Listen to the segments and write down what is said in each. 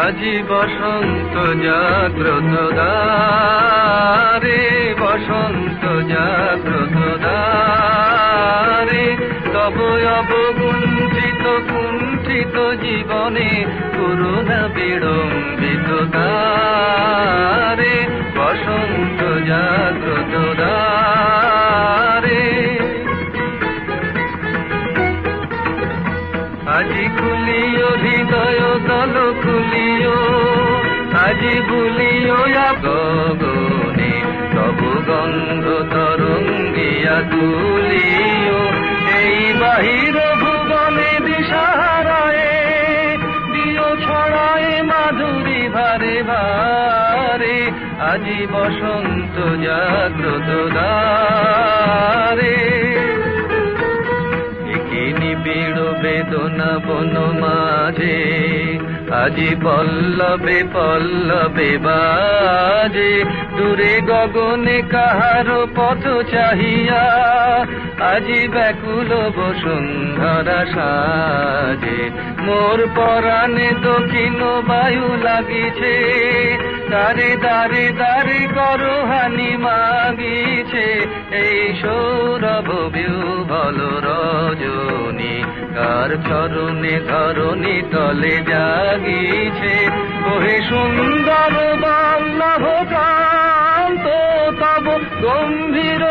আজি বসন্ত জাগ্রত দারে বসন্ত জাগ্রত দারে তব অবগুঞ্চিত কুণ্ঠিত জীবনে করুণা বিড়ম্বিত দ্বারে। আজি খুলিও হৃদয়, দল খুলিও। আজি ভুলিও গগনে, তব গন্ধ তরঙ্গিয়া তুলিও। এই বাহির ভুবনে দিশাহারায়, দিও ছড়ায় মাধুরী ভারে ভারে। আজি বসন্ত জাগ্রত দ্বারে। বেদনা বন মাঝে। আজি পল্লবে পল্লবে বাজে। দূরে গগনে কাহার পথ চাহিয়া, আজি ব্যাকুল বসুন্ধরা সাজে। মোর পরাণে দক্ষিণ বায়ু লাগিছে দারে দারে দারে করো হানি মাগিছে। এই সৌরভ বিউ বিহ্বল রজনী কার চরণে ধরণী তলে জাগিছে। ওহে সুন্দর বাল্লভ কান্ত তব গম্ভীর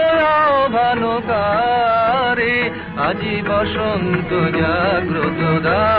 আজি বসন্ত জাগ্রত দ্বারে